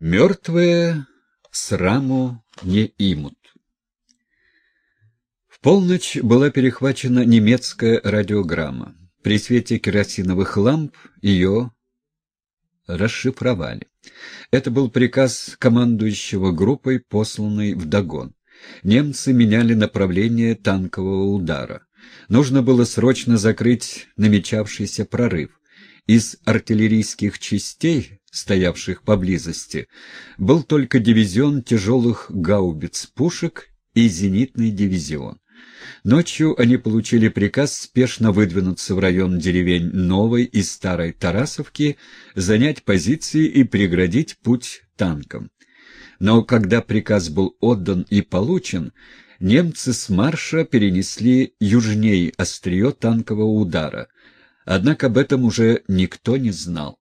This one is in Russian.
Мертвые сраму не имут. В полночь была перехвачена немецкая радиограмма. При свете керосиновых ламп ее расшифровали. Это был приказ командующего группой, посланный в Дагон. Немцы меняли направление танкового удара. Нужно было срочно закрыть намечавшийся прорыв. Из артиллерийских частей стоявших поблизости, был только дивизион тяжелых гаубиц-пушек и зенитный дивизион. Ночью они получили приказ спешно выдвинуться в район деревень Новой и Старой Тарасовки, занять позиции и преградить путь танкам. Но когда приказ был отдан и получен, немцы с марша перенесли южней острие танкового удара, однако об этом уже никто не знал.